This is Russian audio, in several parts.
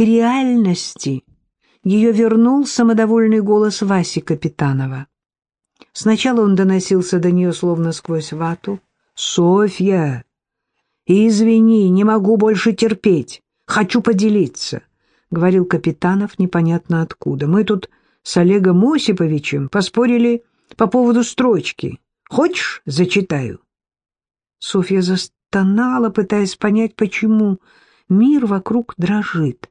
реальности ее вернул самодовольный голос Васи Капитанова. Сначала он доносился до нее словно сквозь вату. «Софья, извини, не могу больше терпеть. Хочу поделиться», — говорил Капитанов непонятно откуда. «Мы тут с Олегом Осиповичем поспорили по поводу строчки. Хочешь, зачитаю?» Софья застонала, пытаясь понять, почему мир вокруг дрожит.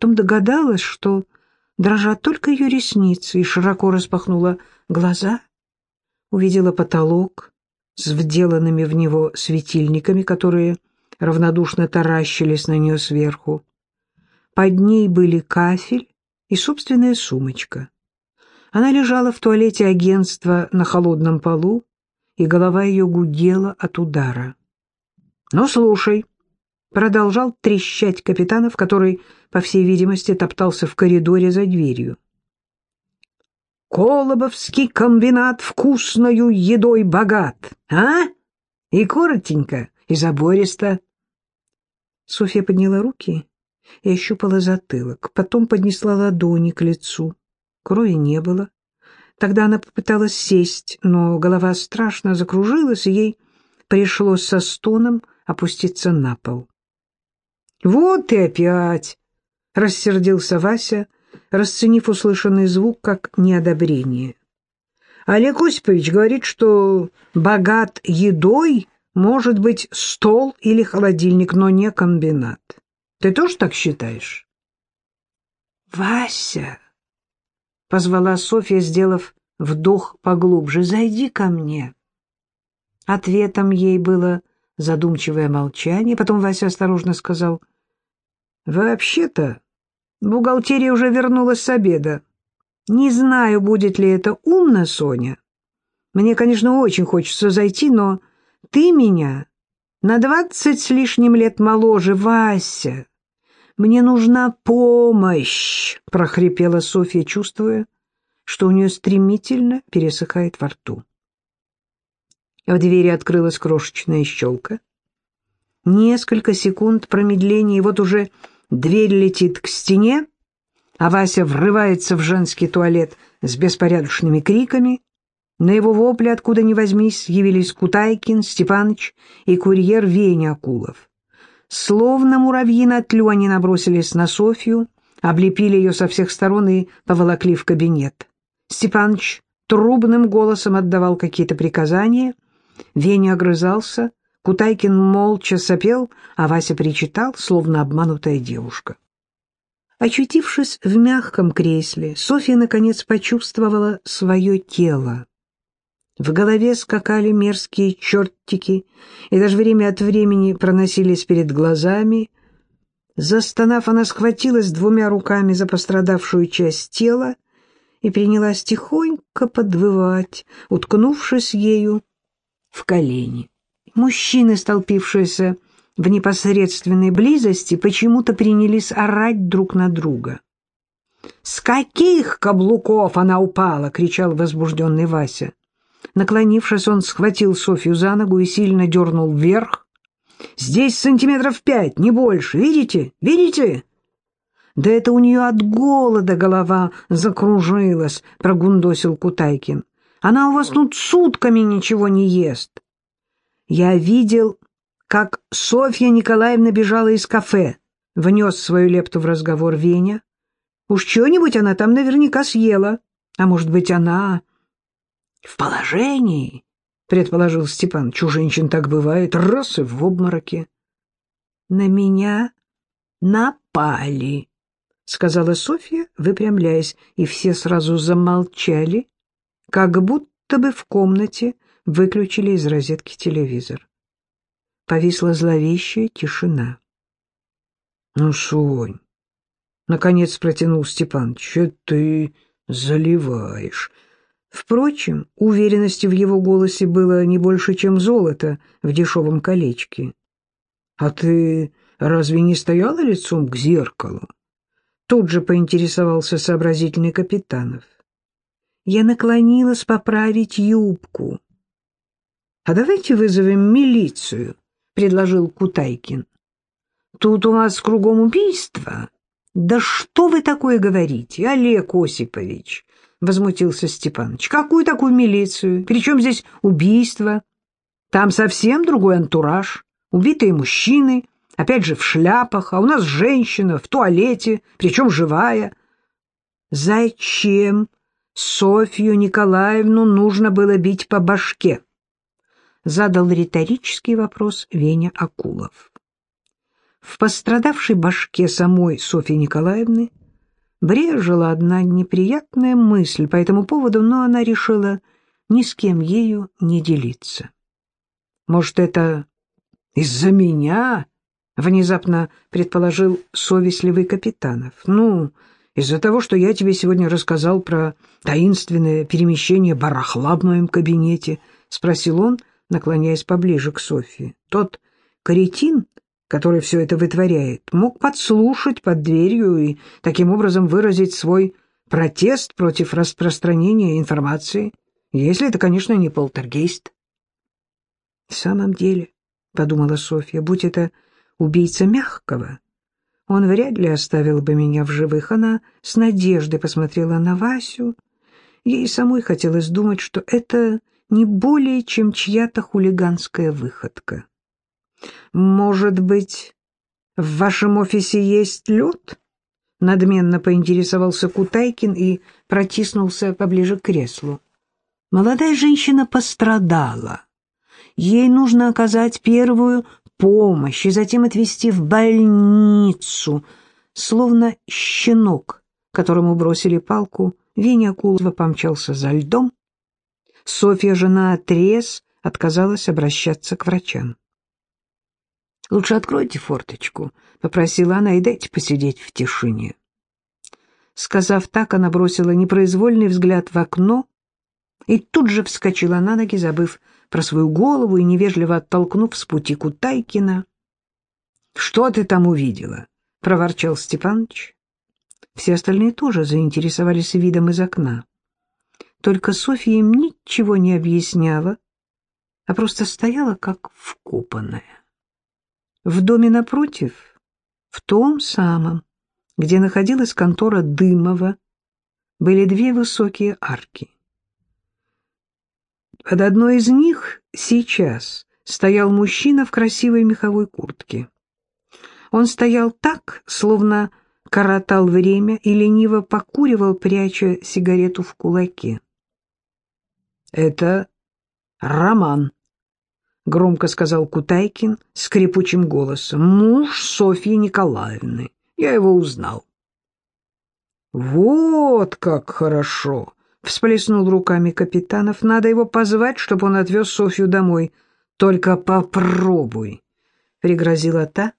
Потом догадалась, что дрожат только ее ресницы, и широко распахнула глаза, увидела потолок с вделанными в него светильниками, которые равнодушно таращились на нее сверху. Под ней были кафель и собственная сумочка. Она лежала в туалете агентства на холодном полу, и голова ее гудела от удара. «Ну, слушай», — продолжал трещать капитанов, который, по всей видимости, топтался в коридоре за дверью. «Колобовский комбинат вкусною едой богат, а? И коротенько, и забористо». Софья подняла руки и ощупала затылок, потом поднесла ладони к лицу. Крови не было. Тогда она попыталась сесть, но голова страшно закружилась, и ей пришлось со стоном опуститься на пол. «Вот и опять!» — рассердился Вася, расценив услышанный звук как неодобрение. «Олег Осипович говорит, что богат едой может быть стол или холодильник, но не комбинат. Ты тоже так считаешь?» «Вася!» — позвала Софья, сделав вдох поглубже. «Зайди ко мне». Ответом ей было задумчивое молчание. Потом Вася осторожно сказал, «Вообще-то бухгалтерия уже вернулась с обеда. Не знаю, будет ли это умно, Соня. Мне, конечно, очень хочется зайти, но ты меня на двадцать с лишним лет моложе, Вася. Мне нужна помощь, — прохрипела Софья, чувствуя, что у нее стремительно пересыхает во рту. В двери открылась крошечная щелка. Несколько секунд промедления, и вот уже дверь летит к стене, а Вася врывается в женский туалет с беспорядочными криками. На его вопли, откуда ни возьмись, явились Кутайкин, Степаныч и курьер Веня Акулов. Словно муравьи на тлю они набросились на Софью, облепили ее со всех сторон и поволокли в кабинет. Степаныч трубным голосом отдавал какие-то приказания — Веня огрызался, Кутайкин молча сопел, а Вася причитал, словно обманутая девушка. Очутившись в мягком кресле, Софья наконец почувствовала свое тело. В голове скакали мерзкие чертики, и даже время от времени проносились перед глазами. Застонав, она схватилась двумя руками за пострадавшую часть тела и принялась тихонько подвывать, уткнувшись ею в колени. Мужчины, столпившиеся в непосредственной близости, почему-то принялись орать друг на друга. «С каких каблуков она упала?» — кричал возбужденный Вася. Наклонившись, он схватил Софью за ногу и сильно дернул вверх. «Здесь сантиметров пять, не больше. Видите? Видите?» «Да это у нее от голода голова закружилась», — прогундосил Кутайкин. Она у вас тут сутками ничего не ест. Я видел, как Софья Николаевна бежала из кафе, внес свою лепту в разговор Веня. Уж что-нибудь она там наверняка съела. А может быть, она в положении, предположил Степан. У женщин так бывает, раз и в обмороке. На меня напали, сказала Софья, выпрямляясь, и все сразу замолчали, как будто бы в комнате выключили из розетки телевизор. Повисла зловещая тишина. — Ну, Сонь, — наконец протянул Степан, — что ты заливаешь? Впрочем, уверенности в его голосе было не больше, чем золото в дешевом колечке. — А ты разве не стояла лицом к зеркалу? Тут же поинтересовался сообразительный Капитанов. — я наклонилась поправить юбку. — А давайте вызовем милицию, — предложил Кутайкин. — Тут у вас кругом убийство. Да что вы такое говорите, Олег Осипович? Возмутился Степаныч. Какую такую милицию? Причем здесь убийство? Там совсем другой антураж. Убитые мужчины, опять же в шляпах, а у нас женщина в туалете, причем живая. Зачем Софью Николаевну нужно было бить по башке? Задал риторический вопрос Веня Акулов. В пострадавшей башке самой Софьи Николаевны брежила одна неприятная мысль по этому поводу, но она решила ни с кем ею не делиться. «Может, это из-за меня?» — внезапно предположил совестливый Капитанов. «Ну, из-за того, что я тебе сегодня рассказал про таинственное перемещение барахла в моем кабинете?» — спросил он, наклоняясь поближе к Софье. «Тот каретин, который все это вытворяет, мог подслушать под дверью и таким образом выразить свой протест против распространения информации, если это, конечно, не полтергейст. «В самом деле», — подумала Софья, — «будь это убийца мягкого, он вряд ли оставил бы меня в живых». Она с надеждой посмотрела на Васю. Ей самой хотелось думать, что это не более чем чья-то хулиганская выходка. «Может быть, в вашем офисе есть лед?» Надменно поинтересовался Кутайкин и протиснулся поближе к креслу. Молодая женщина пострадала. Ей нужно оказать первую помощь и затем отвезти в больницу, словно щенок, которому бросили палку. Веня Акулова помчался за льдом. Софья, жена отрез, отказалась обращаться к врачам. «Лучше откройте форточку», — попросила она, — «и дайте посидеть в тишине». Сказав так, она бросила непроизвольный взгляд в окно и тут же вскочила на ноги, забыв про свою голову и невежливо оттолкнув с пути Кутайкина. «Что ты там увидела?» — проворчал Степаныч. Все остальные тоже заинтересовались видом из окна. Только Софья им ничего не объясняла, а просто стояла как вкопанная. В доме напротив, в том самом, где находилась контора Дымова, были две высокие арки. Под одной из них сейчас стоял мужчина в красивой меховой куртке. Он стоял так, словно коротал время и лениво покуривал, пряча сигарету в кулаке. «Это Роман», — громко сказал Кутайкин скрипучим голосом. «Муж Софьи Николаевны. Я его узнал». «Вот как хорошо!» — всплеснул руками капитанов. «Надо его позвать, чтобы он отвез Софью домой. Только попробуй!» — пригрозила та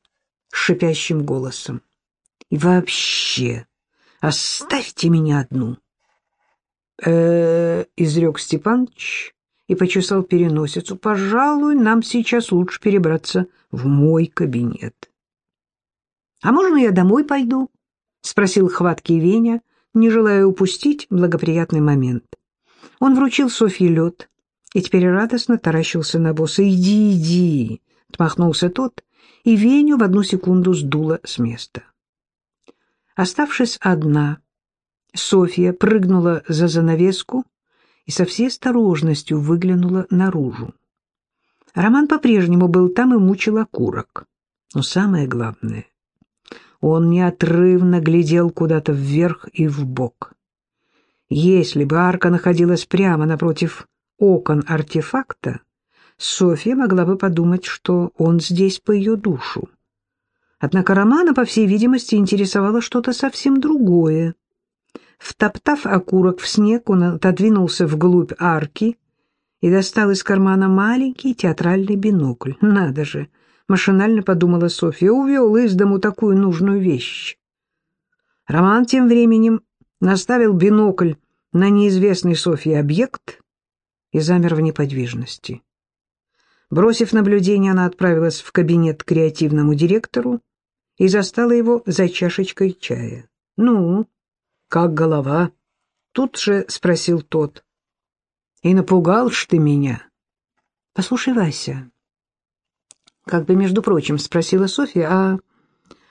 шипящим голосом. «И вообще, оставьте меня одну!» Э изрек Степаныч и почесал переносицу. «Пожалуй, нам сейчас лучше перебраться в мой кабинет». «А можно я домой пойду?» — спросил хваткий Веня, не желая упустить благоприятный момент. Он вручил Софье лед и теперь радостно таращился на босса. «Иди, иди!» — отмахнулся тот, и Веню в одну секунду сдуло с места. Оставшись одна, Софья прыгнула за занавеску и со всей осторожностью выглянула наружу. Роман по-прежнему был там и мучил окурок. Но самое главное, он неотрывно глядел куда-то вверх и вбок. Если бы арка находилась прямо напротив окон артефакта, Софья могла бы подумать, что он здесь по ее душу. Однако Романа, по всей видимости, интересовало что-то совсем другое. Втоптав окурок в снег, он отодвинулся вглубь арки и достал из кармана маленький театральный бинокль. Надо же, машинально подумала Софья, увел из дому такую нужную вещь. Роман тем временем наставил бинокль на неизвестный Софье объект и замер в неподвижности. Бросив наблюдение, она отправилась в кабинет к креативному директору и застала его за чашечкой чая. «Ну, как голова?» — тут же спросил тот. «И напугал ж ты меня?» «Послушай, Вася», — как бы, между прочим, спросила Софья, «а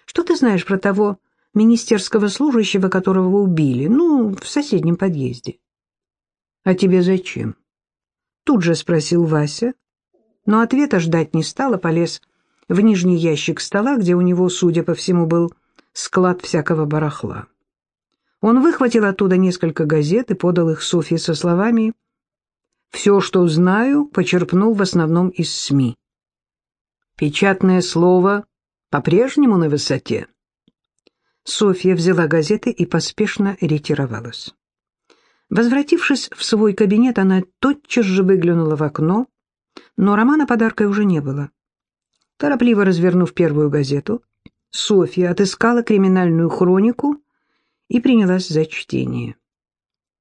что ты знаешь про того министерского служащего, которого убили, ну, в соседнем подъезде. — А тебе зачем? — тут же спросил Вася, но ответа ждать не стал, а полез в нижний ящик стола, где у него, судя по всему, был склад всякого барахла. Он выхватил оттуда несколько газет и подал их Софье со словами «Все, что знаю, почерпнул в основном из СМИ». Печатное слово по-прежнему на высоте. Софья взяла газеты и поспешно ретировалась. Возвратившись в свой кабинет, она тотчас же выглянула в окно, но романа подарка уже не было. Торопливо развернув первую газету, Софья отыскала криминальную хронику и принялась за чтение.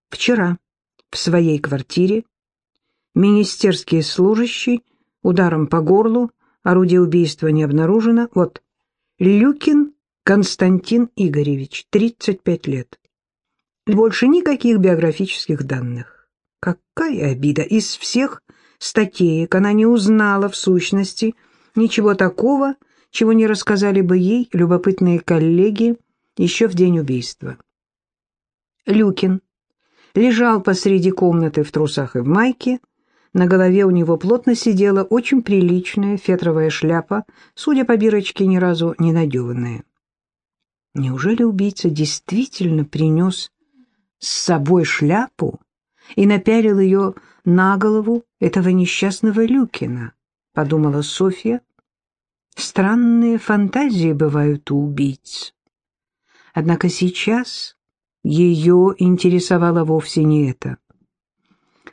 Вчера в своей квартире министерский служащий ударом по горлу, орудие убийства не обнаружено, вот, Люкин Константин Игоревич, 35 лет. Больше никаких биографических данных. Какая обида! Из всех статеек она не узнала в сущности ничего такого, чего не рассказали бы ей любопытные коллеги еще в день убийства. Люкин лежал посреди комнаты в трусах и в майке, на голове у него плотно сидела очень приличная фетровая шляпа, судя по бирочке, ни разу не надеванная. Неужели убийца действительно принес с собой шляпу и напялил ее на голову этого несчастного Люкина? Подумала Софья. Странные фантазии бывают у убийц. Однако сейчас ее интересовало вовсе не это.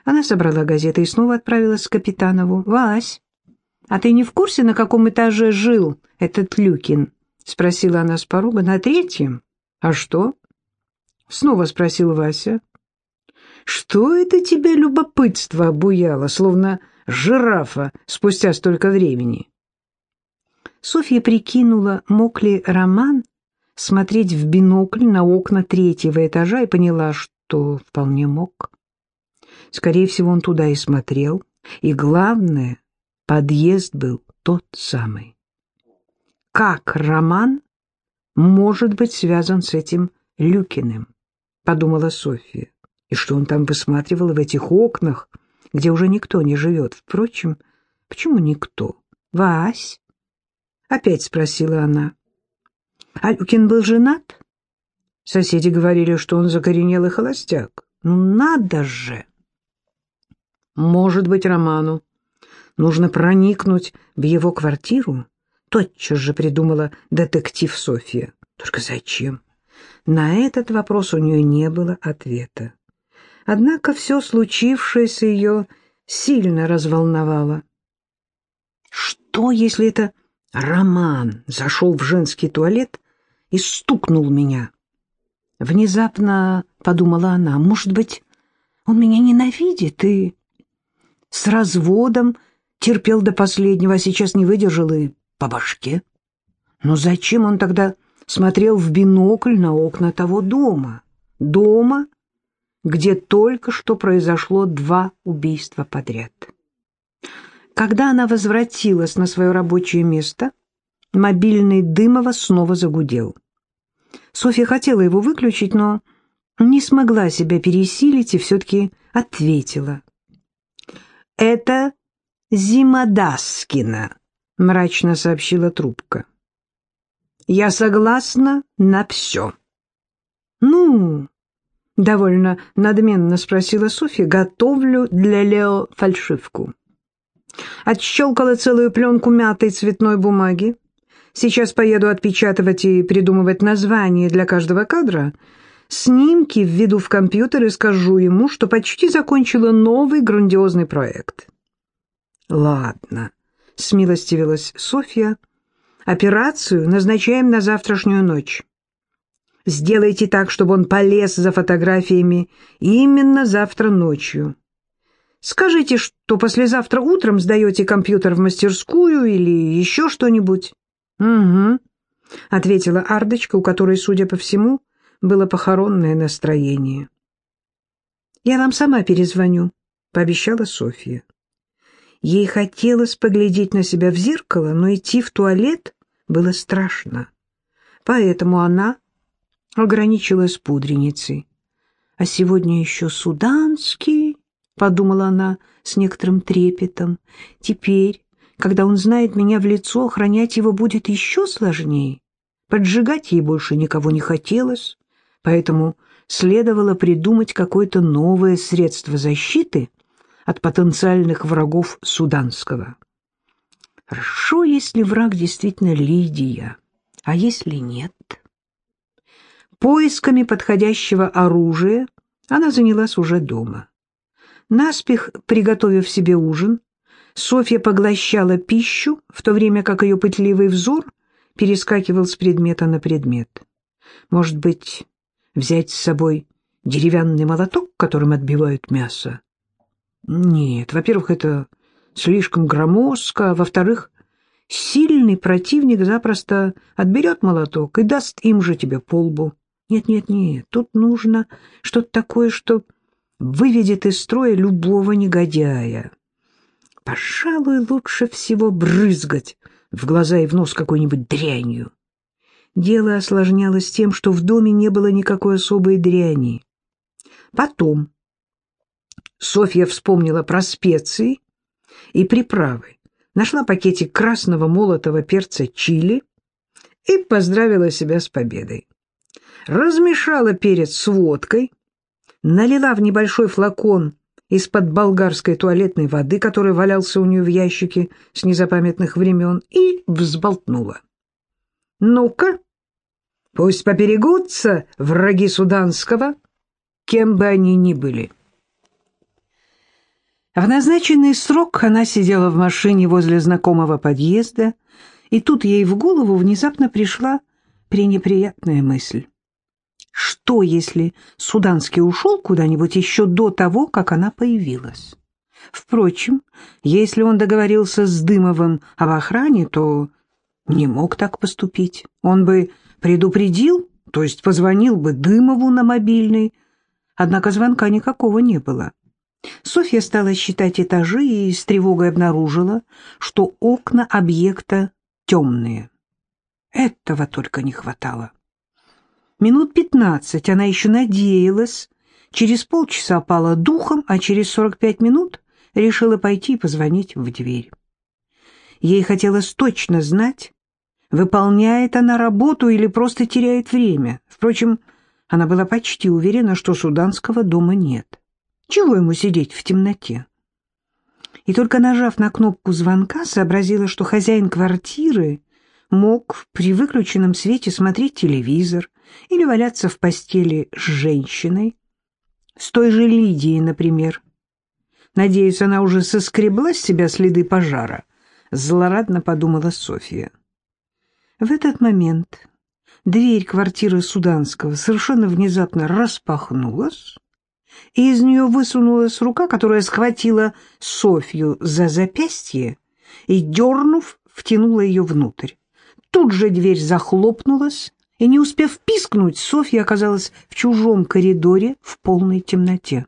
Она собрала газеты и снова отправилась к Капитанову. «Вась, а ты не в курсе, на каком этаже жил этот Люкин?» — спросила она с порога. «На третьем? А что?» Снова спросил Вася. «Что это тебя любопытство обуяло, словно жирафа спустя столько времени?» Софья прикинула, мог ли Роман смотреть в бинокль на окна третьего этажа и поняла, что вполне мог. Скорее всего, он туда и смотрел. И главное, подъезд был тот самый. Как Роман может быть связан с этим Люкиным? Подумала Софья. И что он там высматривал в этих окнах, где уже никто не живет? Впрочем, почему никто? Вась? Опять спросила она. А Люкин был женат? Соседи говорили, что он закоренелый холостяк. Ну надо же! Может быть, Роману нужно проникнуть в его квартиру? Тотчас же придумала детектив София. Только зачем? На этот вопрос у нее не было ответа. Однако все случившееся ее сильно разволновало. Что, если это Роман зашел в женский туалет и стукнул меня? Внезапно подумала она, может быть, он меня ненавидит и с разводом терпел до последнего, а сейчас не выдержал и по башке. Но зачем он тогда смотрел в бинокль на окна того дома? Дома, где только что произошло два убийства подряд. Когда она возвратилась на свое рабочее место, мобильный Дымова снова загудел. Софья хотела его выключить, но не смогла себя пересилить и все-таки ответила. «Это Зимодаскина», — мрачно сообщила трубка. «Я согласна на все». «Ну?» — довольно надменно спросила Софья. «Готовлю для Лео фальшивку». Отщелкала целую пленку мятой цветной бумаги. Сейчас поеду отпечатывать и придумывать название для каждого кадра — снимки введу в компьютер и скажу ему, что почти закончила новый грандиозный проект. «Ладно», — смилостивилась Софья, — «операцию назначаем на завтрашнюю ночь. Сделайте так, чтобы он полез за фотографиями именно завтра ночью. Скажите, что послезавтра утром сдаете компьютер в мастерскую или еще что-нибудь». «Угу», — ответила Ардочка, у которой, судя по всему, было похоронное настроение. «Я вам сама перезвоню», — пообещала Софья. Ей хотелось поглядеть на себя в зеркало, но идти в туалет было страшно. Поэтому она ограничилась пудреницей. А сегодня еще суданский, — подумала она с некоторым трепетом. Теперь, когда он знает меня в лицо, охранять его будет еще сложнее. Поджигать ей больше никого не хотелось, поэтому следовало придумать какое-то новое средство защиты от потенциальных врагов Суданского. Хорошо, если враг действительно Лидия, а если нет? Поисками подходящего оружия она занялась уже дома. Наспех приготовив себе ужин, Софья поглощала пищу, в то время как ее пытливый взор перескакивал с предмета на предмет. Может быть, взять с собой деревянный молоток, которым отбивают мясо? Нет, во-первых, это слишком громоздко, а во-вторых, сильный противник запросто отберет молоток и даст им же тебе полбу. Нет-нет-нет, тут нужно что-то такое, что выведет из строя любого негодяя. Пожалуй, лучше всего брызгать в глаза и в нос какой-нибудь дрянью. Дело осложнялось тем, что в доме не было никакой особой дряни. Потом Софья вспомнила про специи и приправы, нашла пакетик красного молотого перца чили и поздравила себя с победой. Размешала перец с водкой, налила в небольшой флакон из-под болгарской туалетной воды, который валялся у нее в ящике с незапамятных времен, и взболтнула. «Ну-ка, пусть поберегутся враги Суданского, кем бы они ни были». В назначенный срок она сидела в машине возле знакомого подъезда, и тут ей в голову внезапно пришла пренеприятная мысль. Что, если Суданский ушел куда-нибудь еще до того, как она появилась? Впрочем, если он договорился с Дымовым об охране, то не мог так поступить. Он бы предупредил, то есть позвонил бы Дымову на мобильный. Однако звонка никакого не было. Софья стала считать этажи и с тревогой обнаружила, что окна объекта темные. Этого только не хватало. Минут пятнадцать она еще надеялась, через полчаса пала духом, а через сорок пять минут решила пойти и позвонить в дверь. Ей хотелось точно знать, выполняет она работу или просто теряет время. Впрочем, она была почти уверена, что суданского дома нет. Чего ему сидеть в темноте? И только нажав на кнопку звонка, сообразила, что хозяин квартиры мог при выключенном свете смотреть телевизор или валяться в постели с женщиной, с той же Лидией, например. Надеюсь, она уже соскребла с себя следы пожара, злорадно подумала Софья. В этот момент дверь квартиры Суданского совершенно внезапно распахнулась, и из нее высунулась рука, которая схватила Софью за запястье и, дернув, втянула ее внутрь. Тут же дверь захлопнулась, и, не успев пискнуть, Софья оказалась в чужом коридоре в полной темноте.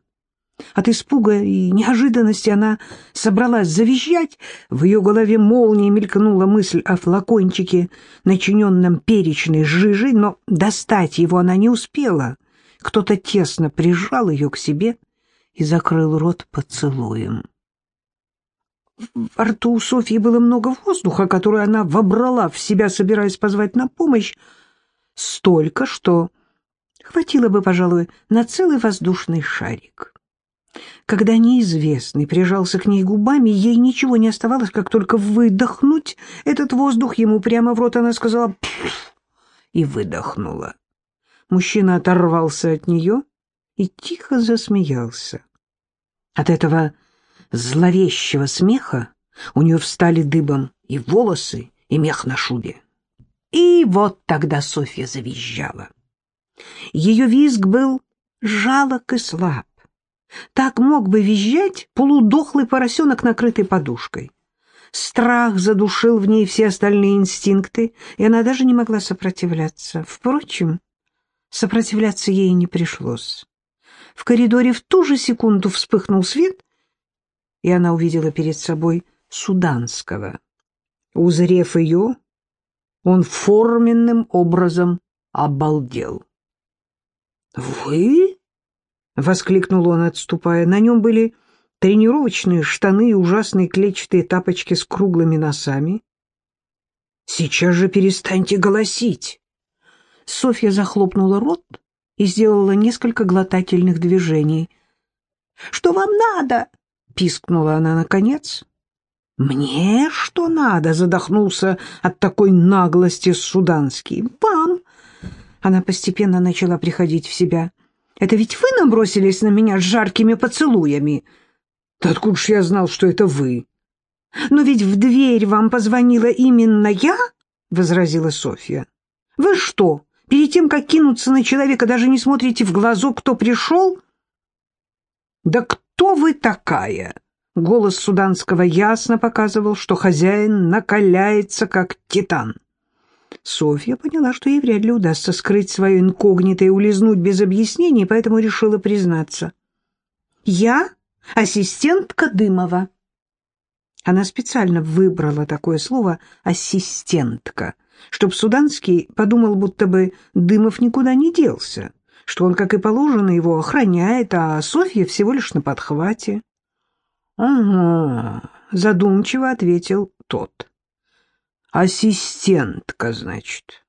От испуга и неожиданности она собралась завизжать. В ее голове молнией мелькнула мысль о флакончике, начиненном перечной жижей, но достать его она не успела. Кто-то тесно прижал ее к себе и закрыл рот поцелуем. В рту у Софьи было много воздуха, который она вобрала в себя, собираясь позвать на помощь, столько, что хватило бы, пожалуй, на целый воздушный шарик. Когда неизвестный прижался к ней губами, ей ничего не оставалось, как только выдохнуть этот воздух ему прямо в рот. Она сказала и выдохнула. Мужчина оторвался от нее и тихо засмеялся. От этого зловещего смеха у нее встали дыбом и волосы, и мех на шубе. И вот тогда Софья завизжала. Ее визг был жалок и слаб. Так мог бы визжать полудохлый поросенок, накрытый подушкой. Страх задушил в ней все остальные инстинкты, и она даже не могла сопротивляться. Впрочем, сопротивляться ей не пришлось. В коридоре в ту же секунду вспыхнул свет, и она увидела перед собой Суданского. Узрев ее, он форменным образом обалдел. «Вы?» — воскликнул он, отступая. На нем были тренировочные штаны и ужасные клетчатые тапочки с круглыми носами. «Сейчас же перестаньте голосить!» Софья захлопнула рот и сделала несколько глотательных движений. «Что вам надо?» — пискнула она наконец. «Мне что надо?» — задохнулся от такой наглости Суданский. «Вам!» Она постепенно начала приходить в себя. «Это ведь вы набросились на меня с жаркими поцелуями?» «Да откуда ж я знал, что это вы?» «Но ведь в дверь вам позвонила именно я?» — возразила Софья. «Вы что, перед тем, как кинуться на человека, даже не смотрите в глазок, кто пришел?» «Да кто вы такая?» Голос Суданского ясно показывал, что хозяин накаляется, как титан. Софья поняла, что ей вряд ли удастся скрыть свое инкогнито и улизнуть без объяснений, поэтому решила признаться. «Я ассистентка Дымова». Она специально выбрала такое слово «ассистентка», чтобы Суданский подумал, будто бы Дымов никуда не делся, что он, как и положено, его охраняет, а Софья всего лишь на подхвате. «Ага», — задумчиво ответил тот. «Ассистентка, значит.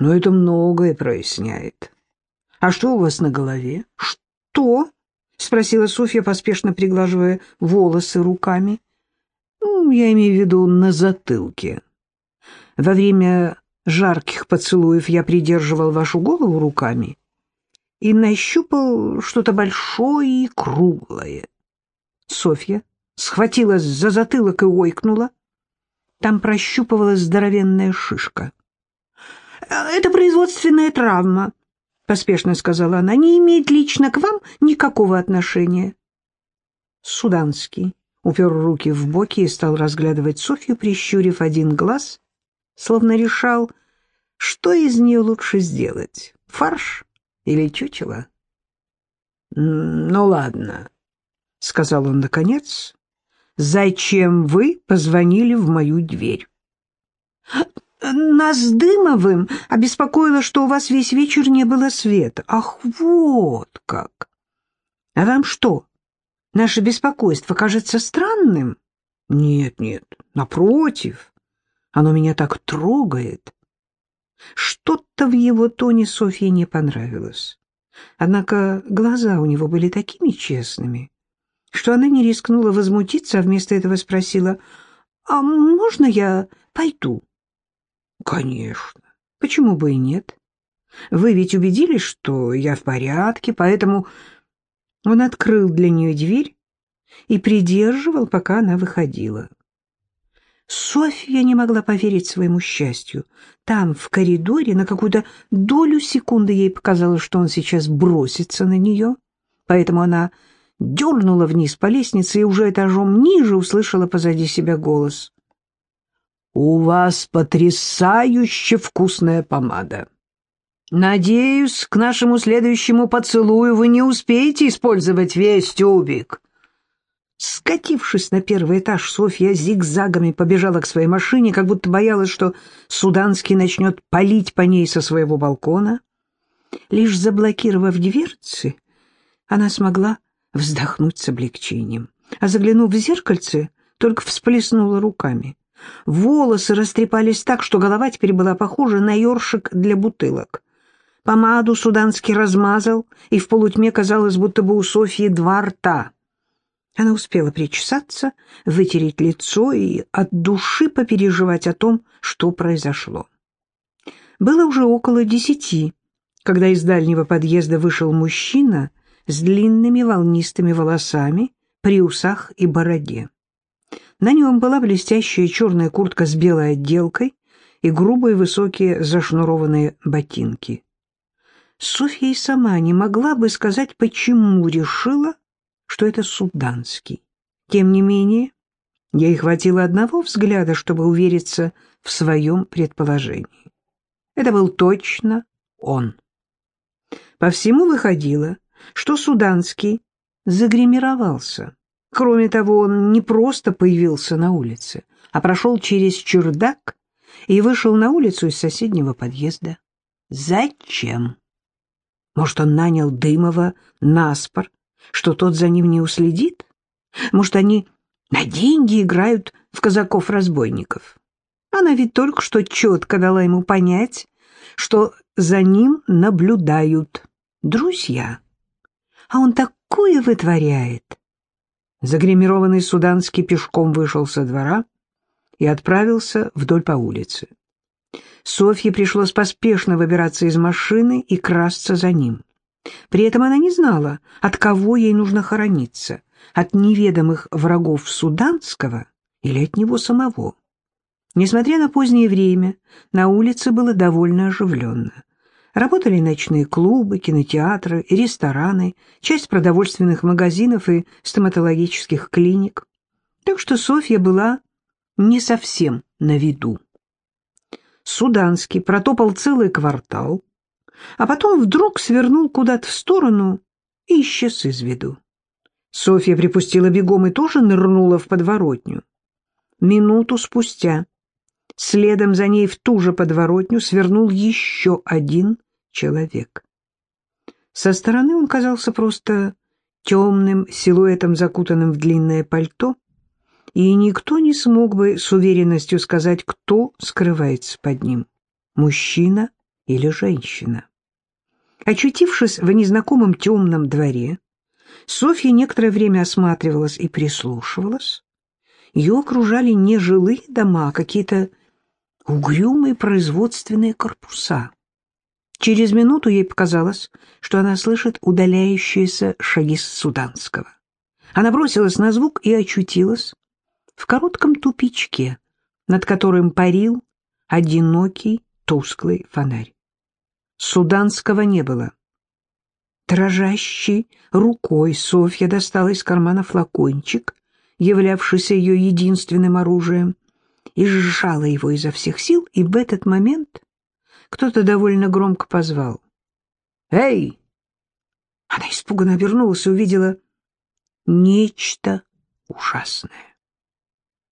Но это многое проясняет. А что у вас на голове?» «Что?» — спросила Софья, поспешно приглаживая волосы руками. «Ну, я имею в виду на затылке. Во время жарких поцелуев я придерживал вашу голову руками и нащупал что-то большое и круглое. Софья схватилась за затылок и ойкнула. Там прощупывалась здоровенная шишка. «Это производственная травма», — поспешно сказала она, — «не имеет лично к вам никакого отношения». Суданский упер руки в боки и стал разглядывать Софью, прищурив один глаз, словно решал, что из нее лучше сделать — фарш или чучело. «Ну ладно», — сказал он наконец, — «зачем вы позвонили в мою дверь?» «Нас с Дымовым обеспокоило, что у вас весь вечер не было света». «Ах, вот как! А вам что, наше беспокойство кажется странным?» «Нет, нет, напротив, оно меня так трогает». Что-то в его тоне Софье не понравилось. Однако глаза у него были такими честными, что она не рискнула возмутиться, а вместо этого спросила, «А можно я пойду?» «Конечно. Почему бы и нет? Вы ведь убедились, что я в порядке, поэтому...» Он открыл для нее дверь и придерживал, пока она выходила. Софья не могла поверить своему счастью. Там, в коридоре, на какую-то долю секунды ей показалось, что он сейчас бросится на нее, поэтому она дернула вниз по лестнице и уже этажом ниже услышала позади себя голос. «У вас потрясающе вкусная помада. Надеюсь, к нашему следующему поцелую вы не успеете использовать весь тюбик». Скатившись на первый этаж, Софья зигзагами побежала к своей машине, как будто боялась, что Суданский начнет палить по ней со своего балкона. Лишь заблокировав дверцы, она смогла вздохнуть с облегчением. А заглянув в зеркальце, только всплеснула руками. Волосы растрепались так, что голова теперь была похожа на ёршик для бутылок. Помаду суданский размазал, и в полутьме казалось, будто бы у Софьи два рта. Она успела причесаться, вытереть лицо и от души попереживать о том, что произошло. Было уже около десяти, когда из дальнего подъезда вышел мужчина с длинными волнистыми волосами, при усах и бороде. На нем была блестящая черная куртка с белой отделкой и грубые высокие зашнурованные ботинки. Софья и сама не могла бы сказать, почему решила, что это Суданский. Тем не менее, ей хватило одного взгляда, чтобы увериться в своем предположении. Это был точно он. По всему выходило, что Суданский загримировался. Кроме того, он не просто появился на улице, а прошел через чердак и вышел на улицу из соседнего подъезда. Зачем? Может, он нанял Дымова на спор, что тот за ним не уследит? Может, они на деньги играют в казаков-разбойников? Она ведь только что четко дала ему понять, что за ним наблюдают друзья. А он такое вытворяет. Загримированный Суданский пешком вышел со двора и отправился вдоль по улице. Софье пришлось поспешно выбираться из машины и красться за ним. При этом она не знала, от кого ей нужно хорониться, от неведомых врагов Суданского или от него самого. Несмотря на позднее время, на улице было довольно оживленно. Работали ночные клубы, кинотеатры, рестораны, часть продовольственных магазинов и стоматологических клиник. Так что Софья была не совсем на виду. Суданский протопал целый квартал, а потом вдруг свернул куда-то в сторону и исчез из виду. Софья припустила бегом и тоже нырнула в подворотню. Минуту спустя Следом за ней в ту же подворотню свернул еще один человек. Со стороны он казался просто темным силуэтом, закутанным в длинное пальто, и никто не смог бы с уверенностью сказать, кто скрывается под ним — мужчина или женщина. Очутившись в незнакомом темном дворе, Софья некоторое время осматривалась и прислушивалась. Ее окружали не жилые дома, а какие-то угрюмые производственные корпуса. Через минуту ей показалось, что она слышит удаляющиеся шаги Суданского. Она бросилась на звук и очутилась в коротком тупичке, над которым парил одинокий тусклый фонарь. Суданского не было. Дрожащей рукой Софья достала из кармана флакончик, являвшийся ее единственным оружием, и сжала его изо всех сил, и в этот момент кто-то довольно громко позвал. «Эй!» Она испуганно обернулась и увидела нечто ужасное.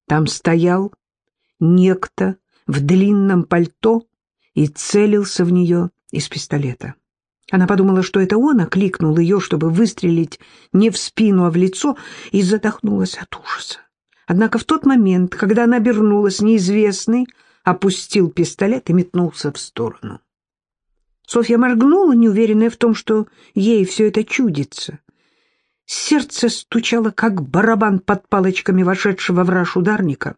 Там стоял некто в длинном пальто и целился в нее из пистолета. Она подумала, что это он окликнул ее, чтобы выстрелить не в спину, а в лицо, и задохнулась от ужаса. Однако в тот момент, когда она обернулась, неизвестный опустил пистолет и метнулся в сторону. Софья моргнула, неуверенная в том, что ей все это чудится. Сердце стучало, как барабан под палочками вошедшего в раж ударника.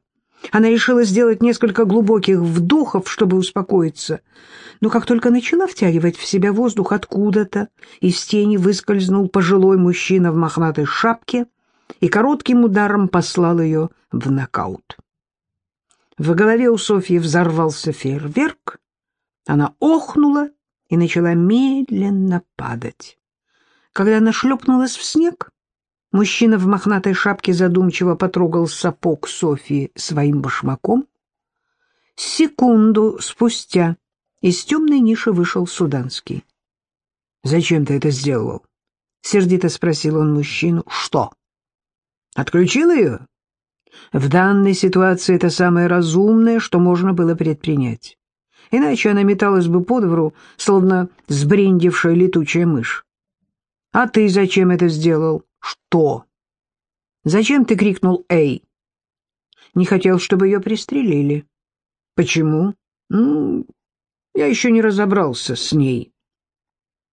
Она решила сделать несколько глубоких вдохов, чтобы успокоиться, но как только начала втягивать в себя воздух откуда-то, из тени выскользнул пожилой мужчина в мохнатой шапке — и коротким ударом послал ее в нокаут. В голове у Софьи взорвался фейерверк, она охнула и начала медленно падать. Когда она шлепнулась в снег, мужчина в мохнатой шапке задумчиво потрогал сапог Софьи своим башмаком. Секунду спустя из темной ниши вышел Суданский. «Зачем ты это сделал?» — сердито спросил он мужчину. «Что?» Отключил ее? В данной ситуации это самое разумное, что можно было предпринять. Иначе она металась бы по двору, словно сбрендившая летучая мышь. А ты зачем это сделал? Что? Зачем ты крикнул «Эй»? Не хотел, чтобы ее пристрелили. Почему? Ну, я еще не разобрался с ней.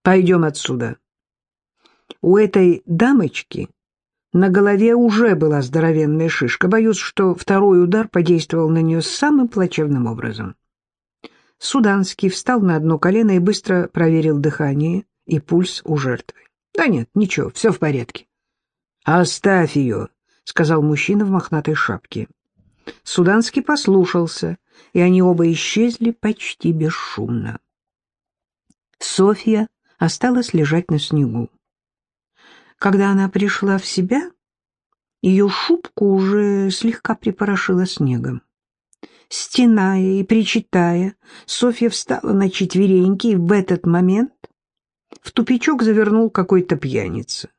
Пойдем отсюда. У этой дамочки на голове уже была здоровенная шишка. Боюсь, что второй удар подействовал на нее самым плачевным образом. Суданский встал на одно колено и быстро проверил дыхание и пульс у жертвы. «Да нет, ничего, все в порядке». «Оставь ее», — сказал мужчина в мохнатой шапке. Суданский послушался, и они оба исчезли почти бесшумно. Софья осталась лежать на снегу. Когда она пришла в себя, ее шубку уже слегка припорошило снегом. Стеная и причитая, Софья встала на четвереньки, и в этот момент в тупичок завернул какой-то пьяница.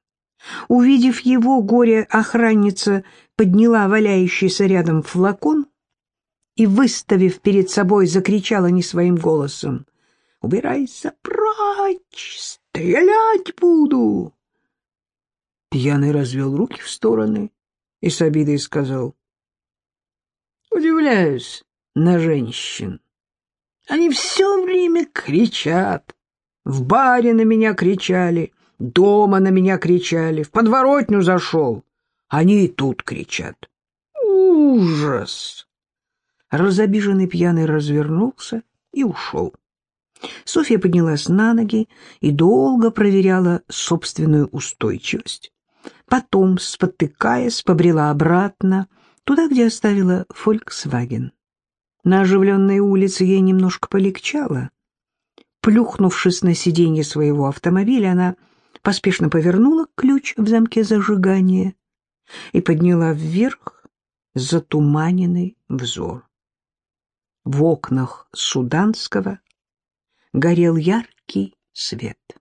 Увидев его, горе-охранница подняла валяющийся рядом флакон и, выставив перед собой, закричала не своим голосом. «Убирайся прочь, Стрелять буду. Пьяный развел руки в стороны и с обидой сказал. Удивляюсь на женщин. Они все время кричат. В баре на меня кричали, дома на меня кричали, в подворотню зашел. Они и тут кричат. Ужас! Разобиженный пьяный развернулся и ушел. Софья поднялась на ноги и долго проверяла собственную устойчивость. Потом, спотыкаясь, побрела обратно, туда, где оставила «Фольксваген». На оживленной улице ей немножко полегчало. Плюхнувшись на сиденье своего автомобиля, она поспешно повернула ключ в замке зажигания и подняла вверх затуманенный взор. В окнах Суданского горел яркий свет.